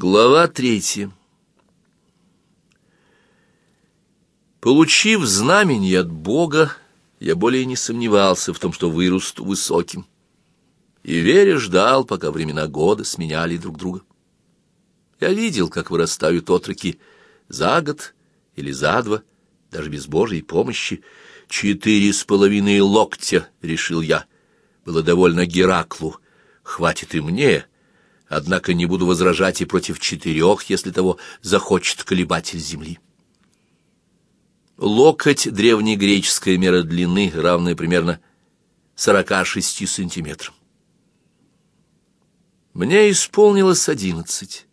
Глава третья. Получив знамение от Бога, я более не сомневался в том, что вырасту высоким. И веря ждал, пока времена года сменяли друг друга. Я видел, как вырастают отроки за год или за два, даже без Божьей помощи. Четыре с половиной локтя, решил я. Было довольно Гераклу. Хватит и мне — однако не буду возражать и против четырех, если того захочет колебатель земли. Локоть — древнегреческая мера длины, равная примерно 46 сантиметрам. Мне исполнилось одиннадцать.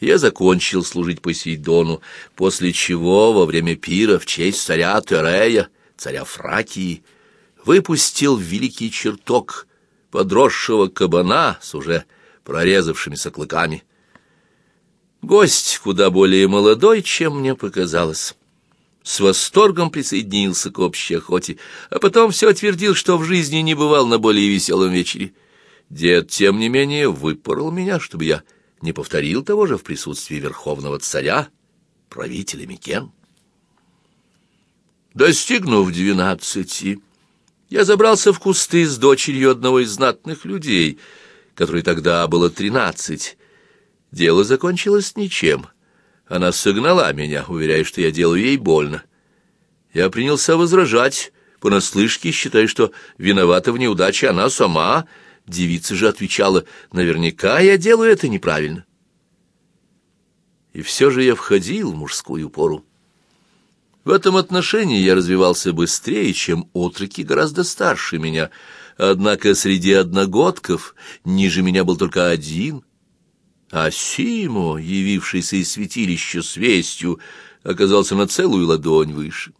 Я закончил служить Посейдону, после чего во время пира в честь царя Терея, царя Фракии, выпустил великий чертог подросшего кабана с уже прорезавшимися клыками. Гость куда более молодой, чем мне показалось. С восторгом присоединился к общей охоте, а потом все твердил, что в жизни не бывал на более веселом вечере. Дед, тем не менее, выпорол меня, чтобы я не повторил того же в присутствии верховного царя, правителя Микен. Достигнув двенадцати, я забрался в кусты с дочерью одного из знатных людей — которой тогда было тринадцать. Дело закончилось ничем. Она согнала меня, уверяя, что я делаю ей больно. Я принялся возражать, понаслышке, считая, что виновата в неудаче она сама. Девица же отвечала, наверняка я делаю это неправильно. И все же я входил в мужскую пору. В этом отношении я развивался быстрее, чем отроки гораздо старше меня — Однако среди одногодков ниже меня был только один, а Симо, явившийся из святилища с вестью, оказался на целую ладонь выше.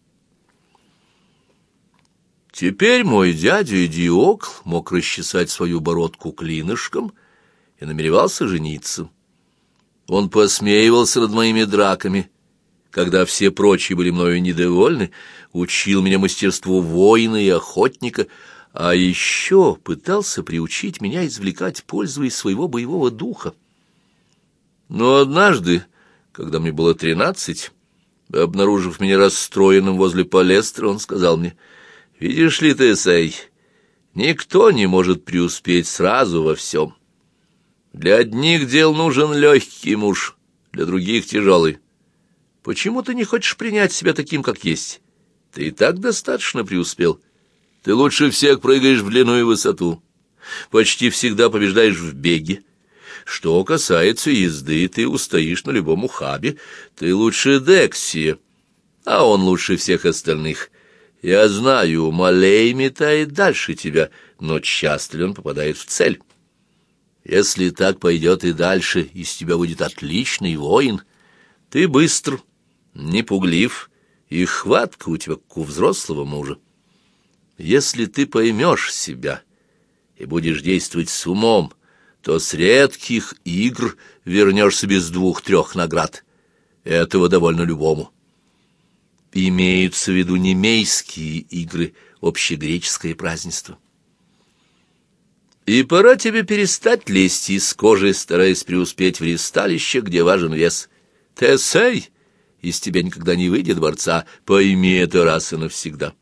Теперь мой дядя Диокл мог расчесать свою бородку клинышком и намеревался жениться. Он посмеивался над моими драками, когда все прочие были мною недовольны, учил меня мастерству воина и охотника, а еще пытался приучить меня извлекать пользу из своего боевого духа. Но однажды, когда мне было тринадцать, обнаружив меня расстроенным возле палестра, он сказал мне, «Видишь ли ты, Сэй, никто не может преуспеть сразу во всем. Для одних дел нужен легкий муж, для других — тяжелый. Почему ты не хочешь принять себя таким, как есть? Ты и так достаточно преуспел». Ты лучше всех прыгаешь в длину и высоту. Почти всегда побеждаешь в беге. Что касается езды, ты устоишь на любом ухабе. Ты лучше Декси, а он лучше всех остальных. Я знаю, Малей метает дальше тебя, но часто ли он попадает в цель? Если так пойдет и дальше, из тебя будет отличный воин. Ты быстр, не пуглив, и хватка у тебя, как у взрослого мужа. Если ты поймешь себя и будешь действовать с умом, то с редких игр вернешься без двух-трех наград. Этого довольно любому. Имеются в виду немейские игры, общегреческое празднество. И пора тебе перестать лезть из кожи, стараясь преуспеть в ресталище, где важен вес. Тесей, из тебя никогда не выйдет борца, пойми это раз и навсегда.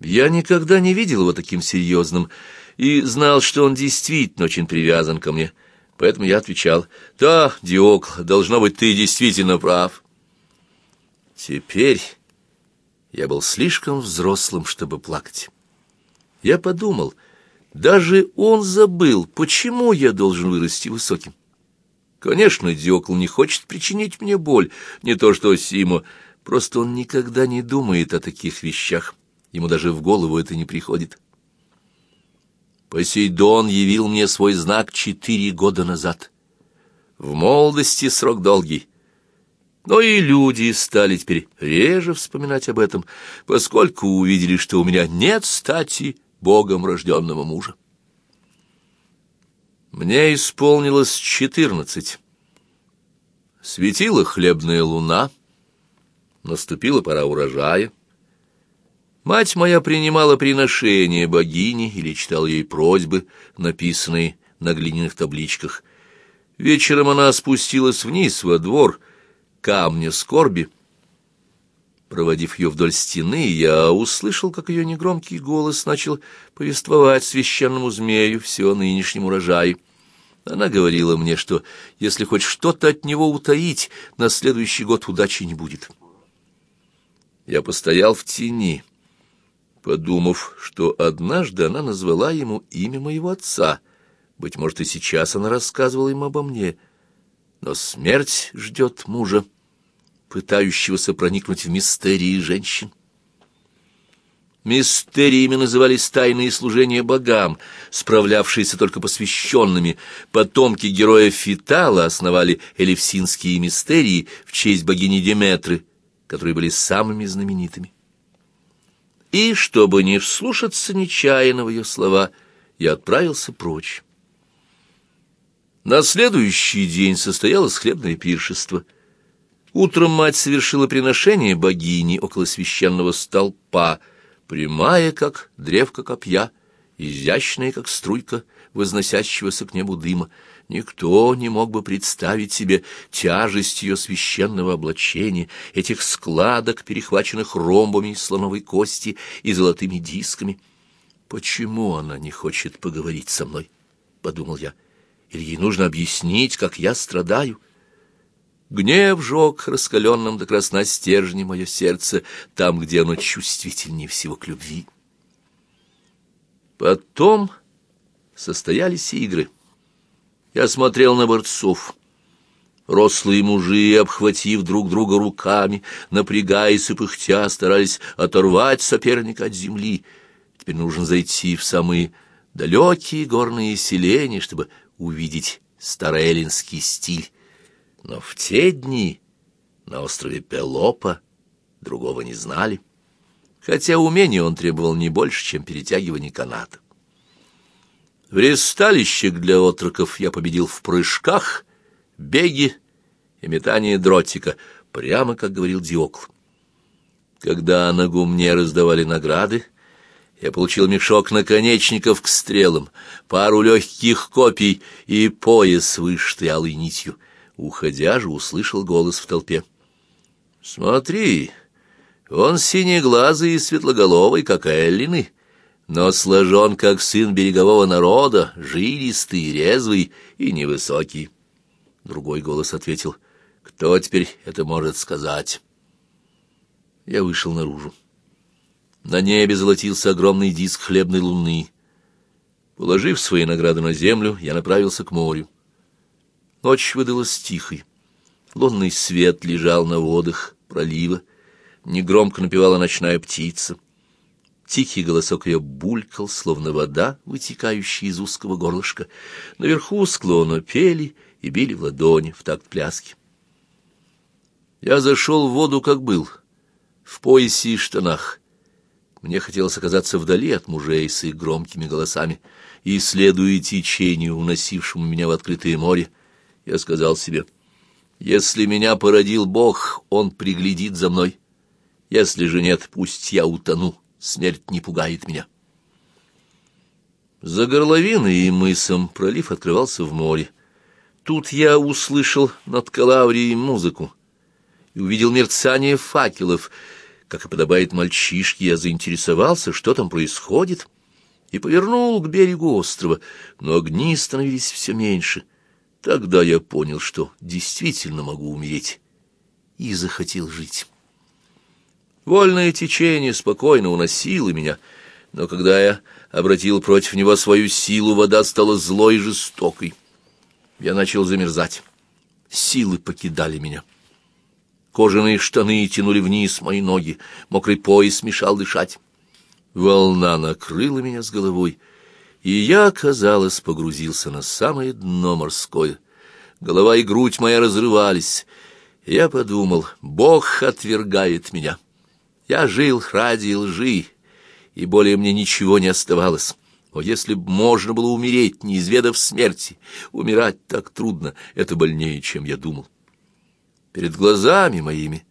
Я никогда не видел его таким серьезным и знал, что он действительно очень привязан ко мне. Поэтому я отвечал, «Да, Диокл, должно быть, ты действительно прав». Теперь я был слишком взрослым, чтобы плакать. Я подумал, даже он забыл, почему я должен вырасти высоким. Конечно, Диокл не хочет причинить мне боль, не то что Симо, просто он никогда не думает о таких вещах. Ему даже в голову это не приходит. Посейдон явил мне свой знак четыре года назад. В молодости срок долгий. Но и люди стали теперь реже вспоминать об этом, поскольку увидели, что у меня нет стати богом рожденного мужа. Мне исполнилось четырнадцать. Светила хлебная луна, наступила пора урожая. Мать моя принимала приношения богини или читала ей просьбы, написанные на глиняных табличках. Вечером она спустилась вниз во двор камня скорби. Проводив ее вдоль стены, я услышал, как ее негромкий голос начал повествовать священному змею все о нынешнем урожае. Она говорила мне, что если хоть что-то от него утаить, на следующий год удачи не будет. Я постоял в тени, подумав, что однажды она назвала ему имя моего отца. Быть может, и сейчас она рассказывала ему обо мне. Но смерть ждет мужа, пытающегося проникнуть в мистерии женщин. Мистериями назывались тайные служения богам, справлявшиеся только посвященными. Потомки героя Фитала основали элевсинские мистерии в честь богини Деметры, которые были самыми знаменитыми. И, чтобы не вслушаться нечаянно в ее слова, я отправился прочь. На следующий день состоялось хлебное пиршество. Утром мать совершила приношение богини около священного столпа, прямая, как древко копья, изящная, как струйка возносящегося к небу дыма. Никто не мог бы представить себе тяжесть ее священного облачения, этих складок, перехваченных ромбами слоновой кости и золотыми дисками. «Почему она не хочет поговорить со мной?» — подумал я. «Или ей нужно объяснить, как я страдаю?» Гнев жег раскаленным до красна стержни мое сердце, там, где оно чувствительнее всего к любви. Потом состоялись игры. Я смотрел на борцов. Рослые мужи, обхватив друг друга руками, напрягаясь и пыхтя, старались оторвать соперника от земли. Теперь нужно зайти в самые далекие горные селения, чтобы увидеть староэллинский стиль. Но в те дни на острове Пелопа другого не знали, хотя умения он требовал не больше, чем перетягивание каната. В ресталищах для отроков я победил в прыжках, беге и метании дротика, прямо как говорил Диокл. Когда на гумне раздавали награды, я получил мешок наконечников к стрелам, пару легких копий и пояс, вышитый алой нитью. Уходя же, услышал голос в толпе. «Смотри, он синеглазый и светлоголовый, как Эллины» но сложен, как сын берегового народа, жилистый, резвый и невысокий. Другой голос ответил, «Кто теперь это может сказать?» Я вышел наружу. На небе золотился огромный диск хлебной луны. Положив свои награды на землю, я направился к морю. Ночь выдалась тихой. Лунный свет лежал на водах пролива. Негромко напевала ночная птица. Тихий голосок ее булькал, словно вода, вытекающая из узкого горлышка. Наверху склона пели и били в ладони в такт пляски. Я зашел в воду, как был, в поясе и штанах. Мне хотелось оказаться вдали от мужей с их громкими голосами, и, следуя течению, уносившему меня в открытое море, я сказал себе, «Если меня породил Бог, Он приглядит за мной. Если же нет, пусть я утону» смерть не пугает меня. За горловиной и мысом пролив открывался в море. Тут я услышал над Калаврией музыку и увидел мерцание факелов. Как и подобает мальчишке, я заинтересовался, что там происходит, и повернул к берегу острова, но огни становились все меньше. Тогда я понял, что действительно могу умереть, и захотел жить. Вольное течение спокойно уносило меня, но когда я обратил против него свою силу, вода стала злой и жестокой. Я начал замерзать. Силы покидали меня. Кожаные штаны тянули вниз мои ноги, мокрый пояс мешал дышать. Волна накрыла меня с головой, и я, казалось, погрузился на самое дно морское. Голова и грудь моя разрывались. Я подумал, Бог отвергает меня. Я жил ради лжи, и более мне ничего не оставалось. О, если б можно было умереть, не изведав смерти, умирать так трудно, это больнее, чем я думал. Перед глазами моими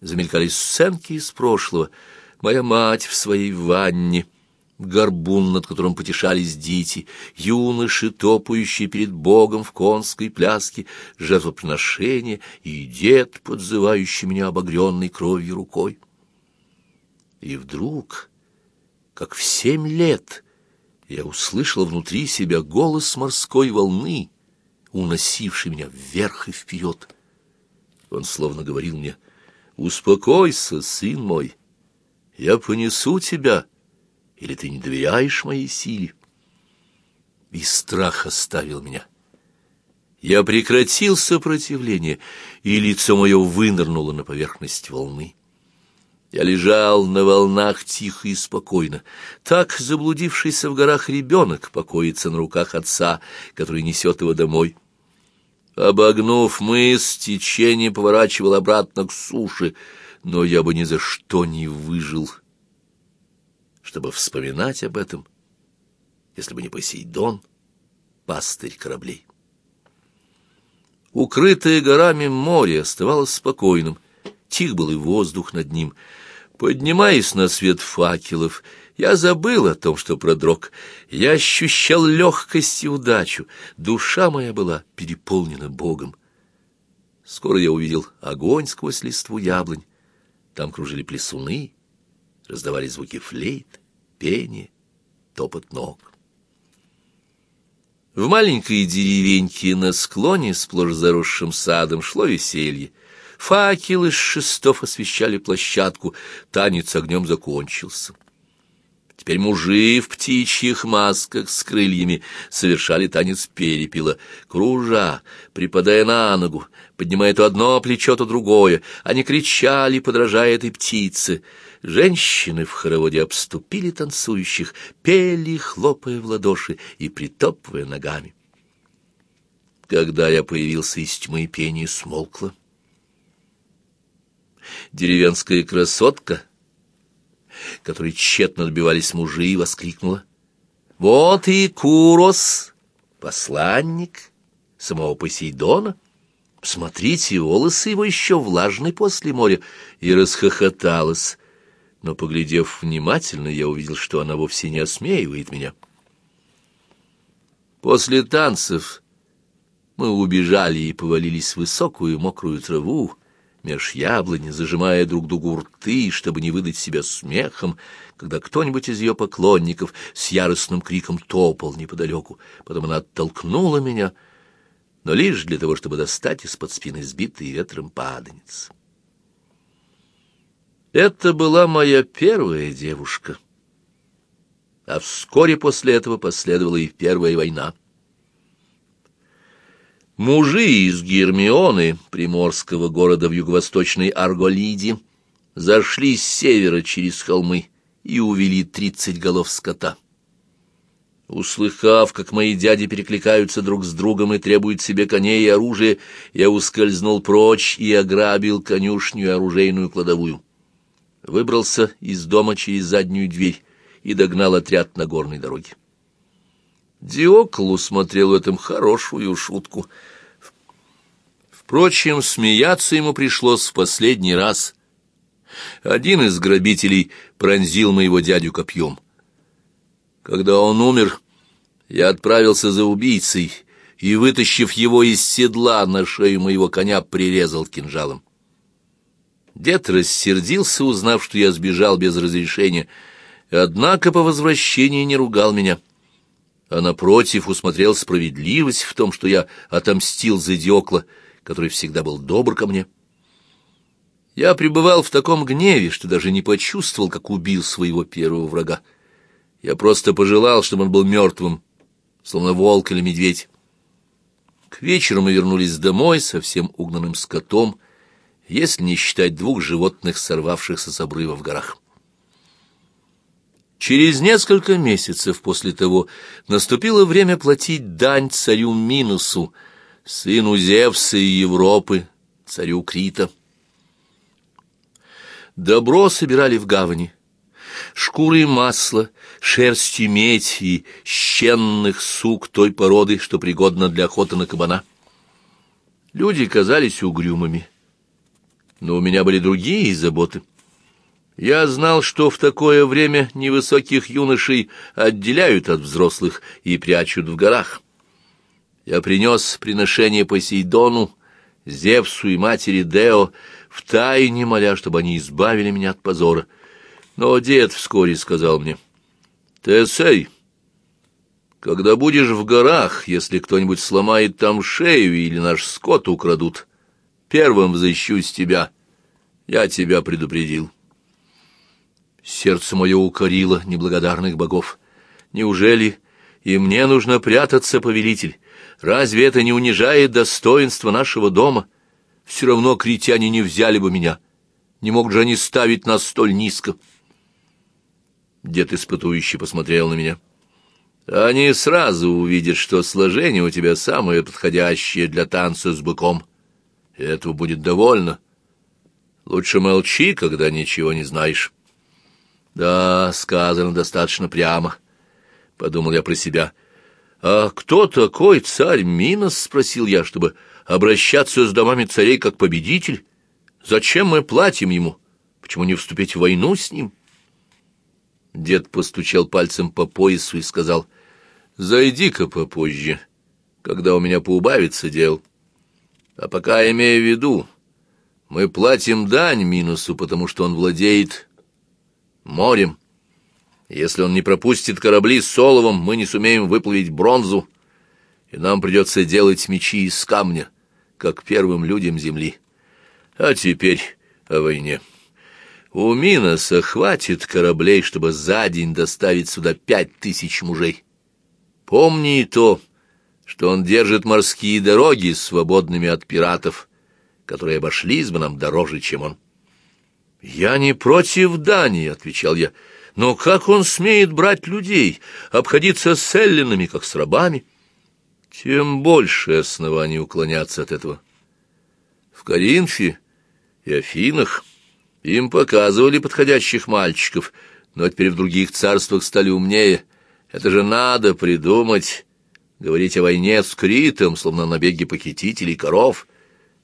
замелькали сценки из прошлого. Моя мать в своей ванне, горбун, над которым потешались дети, юноши, топающие перед Богом в конской пляске, жертвоприношение и дед, подзывающий меня обогренной кровью рукой. И вдруг, как в семь лет, я услышал внутри себя голос морской волны, уносивший меня вверх и вперед. Он словно говорил мне, «Успокойся, сын мой, я понесу тебя» Или ты не доверяешь моей силе? И страх оставил меня. Я прекратил сопротивление, и лицо мое вынырнуло на поверхность волны. Я лежал на волнах тихо и спокойно. Так заблудившийся в горах ребенок покоится на руках отца, который несет его домой. Обогнув мыс, течение поворачивал обратно к суше, но я бы ни за что не выжил — чтобы вспоминать об этом, если бы не Посейдон, пастырь кораблей. Укрытое горами море оставалось спокойным, тих был и воздух над ним. Поднимаясь на свет факелов, я забыл о том, что продрог. Я ощущал легкость и удачу. Душа моя была переполнена Богом. Скоро я увидел огонь сквозь листву яблонь. Там кружили плесуны, раздавались звуки флейт, пение, топот ног. В маленькой деревеньке на склоне, сплошь заросшим садом, шло веселье. Факелы с шестов освещали площадку, танец огнем закончился. Теперь мужи в птичьих масках с крыльями совершали танец перепела, кружа, припадая на ногу, поднимая то одно плечо, то другое. Они кричали, подражая этой птице. Женщины в хороводе обступили танцующих, пели, хлопая в ладоши и притопывая ногами. Когда я появился из тьмы, пение смолкло. Деревенская красотка — которой тщетно отбивались мужи, воскликнула. «Вот и Курос, посланник самого Посейдона. Смотрите, волосы его еще влажны после моря». И расхохоталась. Но, поглядев внимательно, я увидел, что она вовсе не осмеивает меня. После танцев мы убежали и повалились в высокую мокрую траву, меж яблони, зажимая друг другу рты, чтобы не выдать себя смехом, когда кто-нибудь из ее поклонников с яростным криком топал неподалеку. Потом она оттолкнула меня, но лишь для того, чтобы достать из-под спины сбитый ветром паданец. Это была моя первая девушка. А вскоре после этого последовала и Первая война. Мужи из Гермионы, приморского города в юго-восточной Арголиде, зашли с севера через холмы и увели тридцать голов скота. Услыхав, как мои дяди перекликаются друг с другом и требуют себе коней и оружия, я ускользнул прочь и ограбил конюшню и оружейную кладовую. Выбрался из дома через заднюю дверь и догнал отряд на горной дороге. Диокл усмотрел в этом хорошую шутку. Впрочем, смеяться ему пришлось в последний раз. Один из грабителей пронзил моего дядю копьем. Когда он умер, я отправился за убийцей и, вытащив его из седла, на шею моего коня прирезал кинжалом. Дед рассердился, узнав, что я сбежал без разрешения, однако по возвращении не ругал меня — а напротив усмотрел справедливость в том, что я отомстил за Диокла, который всегда был добр ко мне. Я пребывал в таком гневе, что даже не почувствовал, как убил своего первого врага. Я просто пожелал, чтобы он был мертвым, словно волк или медведь. К вечеру мы вернулись домой со всем угнанным скотом, если не считать двух животных, сорвавшихся с обрыва в горах. Через несколько месяцев после того наступило время платить дань царю Минусу, сыну Зевса и Европы, царю Крита. Добро собирали в гавани. Шкуры и масло, шерсть и медь и щенных сук той породы, что пригодна для охоты на кабана. Люди казались угрюмыми, но у меня были другие заботы — Я знал, что в такое время невысоких юношей отделяют от взрослых и прячут в горах. Я принес приношение Посейдону, Зевсу и матери Део, втайне моля, чтобы они избавили меня от позора. Но дед вскоре сказал мне, «Тесей, когда будешь в горах, если кто-нибудь сломает там шею или наш скот украдут, первым взыщусь тебя. Я тебя предупредил». Сердце мое укорило неблагодарных богов. Неужели и мне нужно прятаться, повелитель? Разве это не унижает достоинство нашего дома? Все равно критяне не взяли бы меня. Не могут же они ставить нас столь низко. Дед испытующий посмотрел на меня. Они сразу увидят, что сложение у тебя самое подходящее для танца с быком. Этого будет довольно. Лучше молчи, когда ничего не знаешь. Да, сказано достаточно прямо, — подумал я про себя. А кто такой царь Минос, — спросил я, — чтобы обращаться с домами царей как победитель? Зачем мы платим ему? Почему не вступить в войну с ним? Дед постучал пальцем по поясу и сказал, «Зайди-ка попозже, когда у меня поубавится дел. А пока имею в виду, мы платим дань Минусу, потому что он владеет морем. Если он не пропустит корабли с соловом, мы не сумеем выплавить бронзу, и нам придется делать мечи из камня, как первым людям земли. А теперь о войне. У Миноса хватит кораблей, чтобы за день доставить сюда пять тысяч мужей. Помни и то, что он держит морские дороги свободными от пиратов, которые обошлись бы нам дороже, чем он. «Я не против Дании», — отвечал я, — «но как он смеет брать людей, обходиться с эллинами, как с рабами?» Тем больше оснований уклоняться от этого. В Коринфе и Афинах им показывали подходящих мальчиков, но теперь в других царствах стали умнее. Это же надо придумать, говорить о войне с Критом, словно набеги похитителей коров.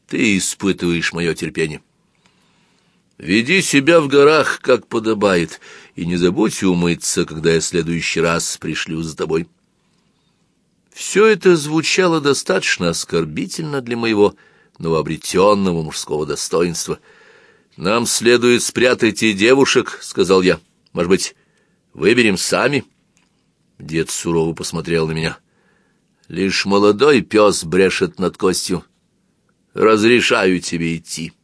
Ты испытываешь мое терпение. Веди себя в горах, как подобает, и не забудь умыться, когда я в следующий раз пришлю за тобой. Все это звучало достаточно оскорбительно для моего новообретенного мужского достоинства. «Нам следует спрятать и девушек», — сказал я. «Может быть, выберем сами?» Дед сурово посмотрел на меня. «Лишь молодой пес брешет над костью. Разрешаю тебе идти».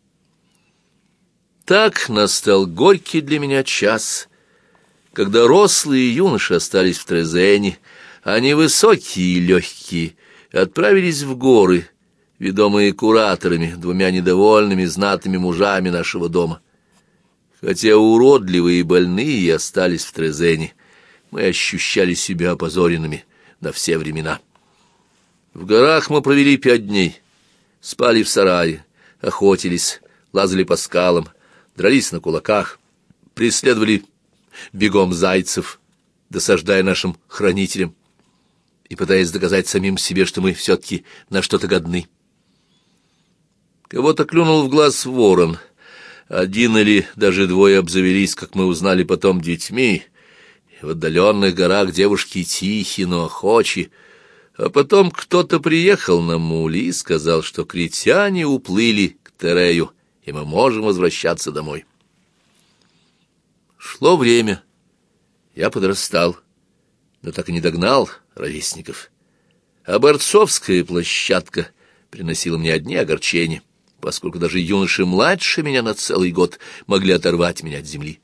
Так настал горький для меня час, когда рослые юноши остались в Трезене, а невысокие и легкие отправились в горы, ведомые кураторами, двумя недовольными знатными мужами нашего дома. Хотя уродливые и больные остались в Трезене, мы ощущали себя опозоренными на все времена. В горах мы провели пять дней, спали в сарае, охотились, лазали по скалам, дрались на кулаках, преследовали бегом зайцев, досаждая нашим хранителям и пытаясь доказать самим себе, что мы все-таки на что-то годны. Кого-то клюнул в глаз ворон. Один или даже двое обзавелись, как мы узнали потом, детьми. В отдаленных горах девушки тихие, но охочи. А потом кто-то приехал на мули и сказал, что критяне уплыли к Терею, и мы можем возвращаться домой. Шло время. Я подрастал, но так и не догнал ровесников. А борцовская площадка приносила мне одни огорчения, поскольку даже юноши младше меня на целый год могли оторвать меня от земли.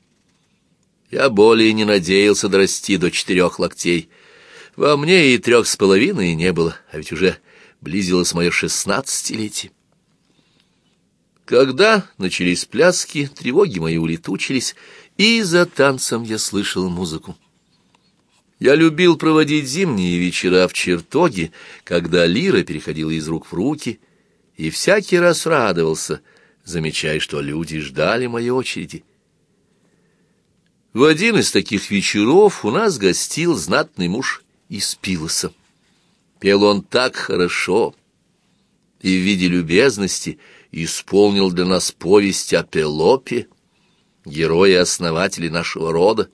Я более не надеялся дорасти до четырех локтей. Во мне и трех с половиной не было, а ведь уже близилось мое шестнадцатилетие. Когда начались пляски, тревоги мои улетучились, и за танцем я слышал музыку. Я любил проводить зимние вечера в чертоге, когда лира переходила из рук в руки, и всякий раз радовался, замечая, что люди ждали моей очереди. В один из таких вечеров у нас гостил знатный муж из Пилоса. Пел он так хорошо и в виде любезности исполнил для нас повесть о Пелопе, герои-основатели нашего рода.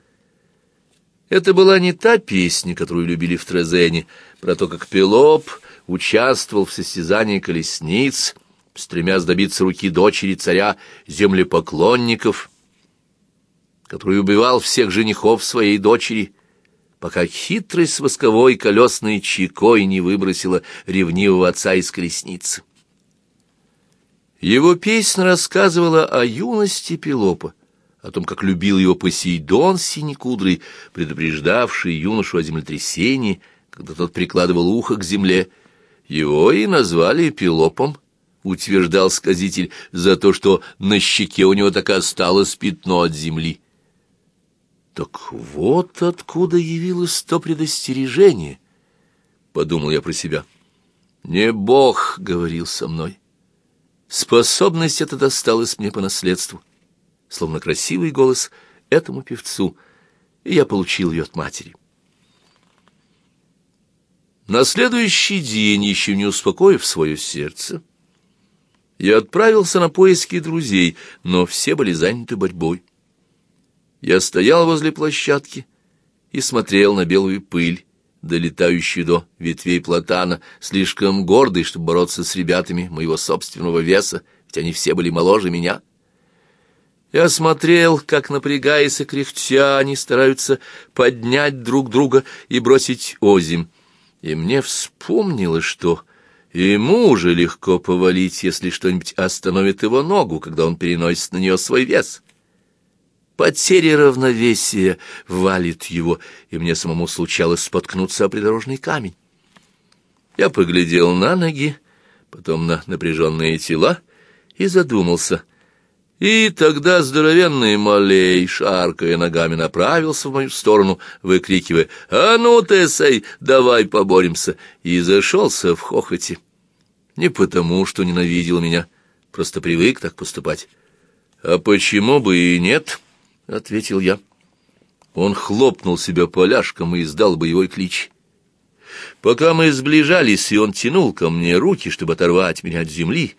Это была не та песня, которую любили в Трезене, про то, как Пелоп участвовал в состязании колесниц, стремясь добиться руки дочери царя землепоклонников, который убивал всех женихов своей дочери, пока хитрость восковой колесной чекой не выбросила ревнивого отца из колесницы. Его песня рассказывала о юности Пелопа, о том, как любил его Посейдон синекудрый, предупреждавший юношу о землетрясении, когда тот прикладывал ухо к земле. Его и назвали Пелопом, утверждал сказитель, за то, что на щеке у него так осталось пятно от земли. Так вот откуда явилось то предостережение, — подумал я про себя. Не Бог говорил со мной. Способность эта досталась мне по наследству словно красивый голос этому певцу, и я получил ее от матери. На следующий день, еще не успокоив свое сердце, я отправился на поиски друзей, но все были заняты борьбой. Я стоял возле площадки и смотрел на белую пыль, долетающую до ветвей платана, слишком гордый, чтобы бороться с ребятами моего собственного веса, ведь они все были моложе меня. Я смотрел, как, напрягаясь и кряхтя, они стараются поднять друг друга и бросить озим. И мне вспомнилось, что ему уже легко повалить, если что-нибудь остановит его ногу, когда он переносит на нее свой вес. Потеря равновесия валит его, и мне самому случалось споткнуться о придорожный камень. Я поглядел на ноги, потом на напряженные тела и задумался — и тогда здоровенный малей, шаркая ногами, направился в мою сторону, выкрикивая «А ну, Тесей, давай поборемся!» и зашелся в хохоте. Не потому, что ненавидел меня, просто привык так поступать. «А почему бы и нет?» — ответил я. Он хлопнул себя поляшком и издал боевой клич. Пока мы сближались, и он тянул ко мне руки, чтобы оторвать меня от земли,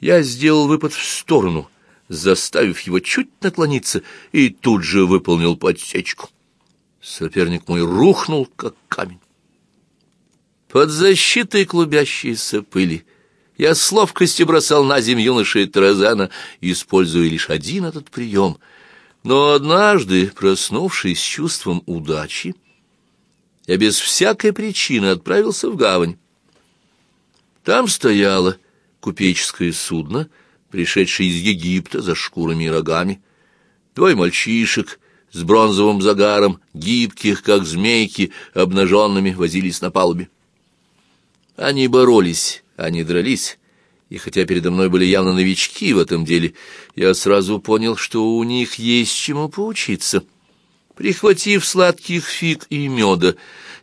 я сделал выпад в сторону — заставив его чуть наклониться, и тут же выполнил подсечку. Соперник мой рухнул, как камень. Под защитой клубящейся пыли я с ловкостью бросал на землю юноши Таразана, используя лишь один этот прием. Но однажды, проснувшись с чувством удачи, я без всякой причины отправился в гавань. Там стояло купеческое судно — пришедший из Египта за шкурами и рогами, двое мальчишек с бронзовым загаром, гибких, как змейки, обнаженными, возились на палубе. Они боролись, они дрались, и хотя передо мной были явно новички в этом деле, я сразу понял, что у них есть чему поучиться. Прихватив сладких фиг и меда,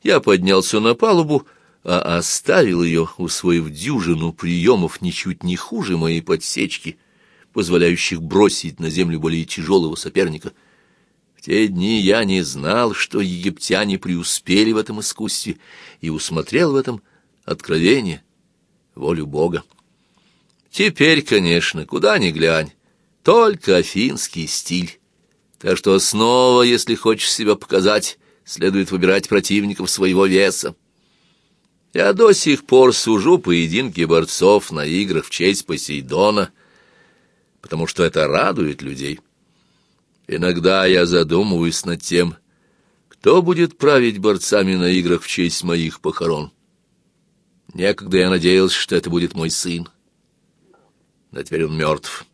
я поднялся на палубу, а оставил ее, усвоив дюжину приемов ничуть не хуже моей подсечки, позволяющих бросить на землю более тяжелого соперника. В те дни я не знал, что египтяне преуспели в этом искусстве, и усмотрел в этом откровение, волю Бога. Теперь, конечно, куда ни глянь, только афинский стиль. Так что снова, если хочешь себя показать, следует выбирать противников своего веса. Я до сих пор сужу поединки борцов на играх в честь Посейдона, потому что это радует людей. Иногда я задумываюсь над тем, кто будет править борцами на играх в честь моих похорон. Некогда я надеялся, что это будет мой сын. Но теперь он мертв.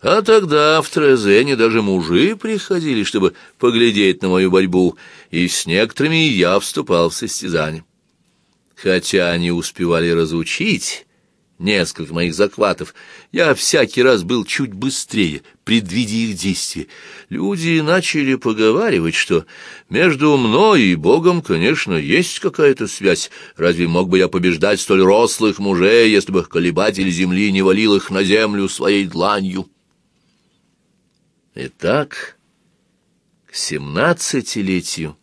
А тогда в Трезене даже мужи приходили, чтобы поглядеть на мою борьбу, и с некоторыми я вступал в состязание. Хотя они успевали разучить несколько моих захватов, я всякий раз был чуть быстрее, предвидя их действия. Люди начали поговаривать, что между мной и Богом, конечно, есть какая-то связь. Разве мог бы я побеждать столь рослых мужей, если бы колебатель земли не валил их на землю своей дланью? Итак, к семнадцатилетию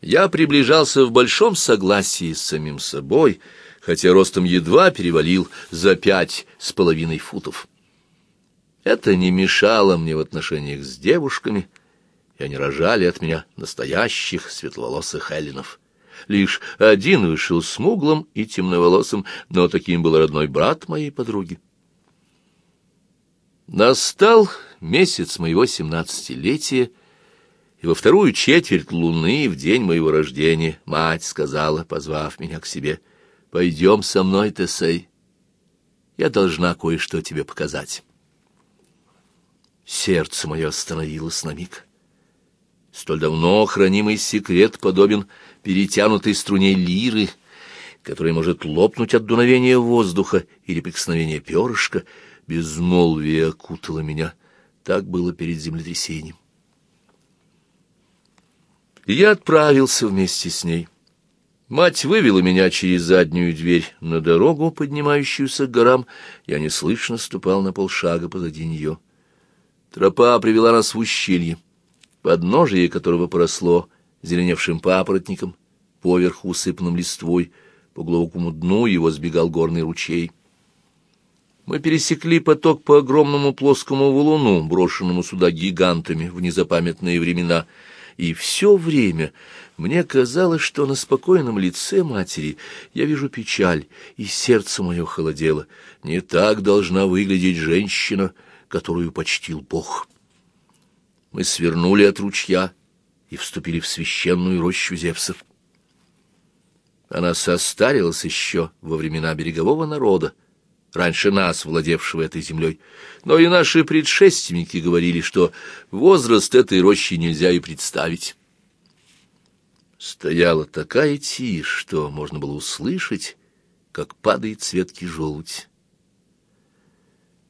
я приближался в большом согласии с самим собой, хотя ростом едва перевалил за пять с половиной футов. Это не мешало мне в отношениях с девушками, и они рожали от меня настоящих светловолосых эллинов. Лишь один вышел смуглым и темноволосым, но таким был родной брат моей подруги. Настал месяц моего семнадцатилетия, и во вторую четверть луны, в день моего рождения, мать сказала, позвав меня к себе, «Пойдем со мной, Тесей, я должна кое-что тебе показать». Сердце мое остановилось на миг. Столь давно хранимый секрет подобен перетянутой струне лиры, которая может лопнуть от дуновения воздуха или прикосновения перышка. Безмолвие окутало меня. Так было перед землетрясением. И я отправился вместе с ней. Мать вывела меня через заднюю дверь на дорогу, поднимающуюся к горам. Я неслышно ступал на полшага позади нее. Тропа привела нас в ущелье подножие которого поросло зеленевшим папоротником, поверху усыпанным листвой, по глубокому дну его сбегал горный ручей. Мы пересекли поток по огромному плоскому валуну, брошенному сюда гигантами в незапамятные времена, и все время мне казалось, что на спокойном лице матери я вижу печаль, и сердце мое холодело. Не так должна выглядеть женщина, которую почтил Бог» мы свернули от ручья и вступили в священную рощу Зевсов. Она состарилась еще во времена берегового народа, раньше нас, владевшего этой землей, но и наши предшественники говорили, что возраст этой рощи нельзя и представить. Стояла такая тишь, что можно было услышать, как падает светкий желудь.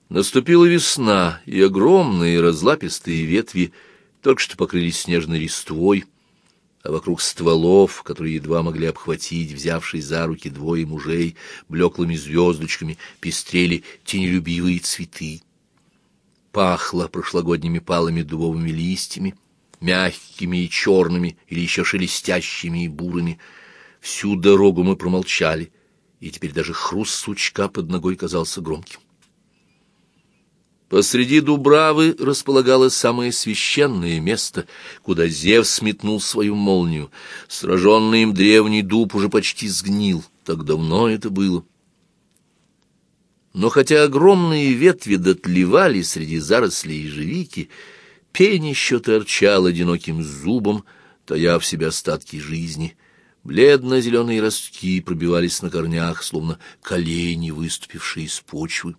Наступила весна, и огромные разлапистые ветви только что покрылись снежной листвой, а вокруг стволов, которые едва могли обхватить, взявшись за руки двое мужей, блеклыми звездочками пестрели тенелюбивые цветы. Пахло прошлогодними палыми дубовыми листьями, мягкими и черными, или еще шелестящими и бурыми. Всю дорогу мы промолчали, и теперь даже хруст сучка под ногой казался громким. Посреди Дубравы располагалось самое священное место, куда Зевс сметнул свою молнию. Сраженный им древний дуб уже почти сгнил, так давно это было. Но хотя огромные ветви дотлевали среди зарослей ежевики, пень еще торчал одиноким зубом, тая в себе остатки жизни. Бледно-зеленые ростки пробивались на корнях, словно колени, выступившие из почвы.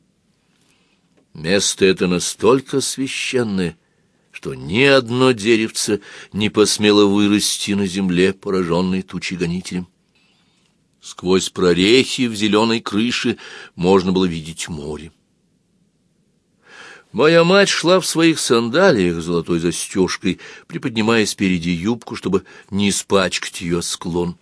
Место это настолько священное, что ни одно деревце не посмело вырасти на земле, пораженной тучегонителем. Сквозь прорехи в зеленой крыше можно было видеть море. Моя мать шла в своих сандалиях с золотой застежкой, приподнимая спереди юбку, чтобы не испачкать ее склон.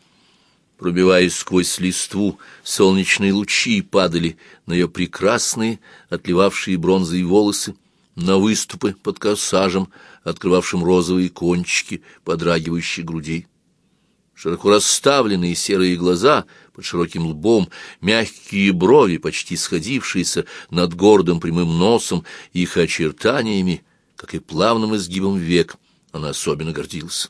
Пробиваясь сквозь листву, солнечные лучи падали на ее прекрасные, отливавшие бронзой волосы, на выступы под корсажем, открывавшим розовые кончики, подрагивающие грудей. Широко расставленные серые глаза под широким лбом, мягкие брови, почти сходившиеся над гордым прямым носом, их очертаниями, как и плавным изгибом век, она особенно гордилась.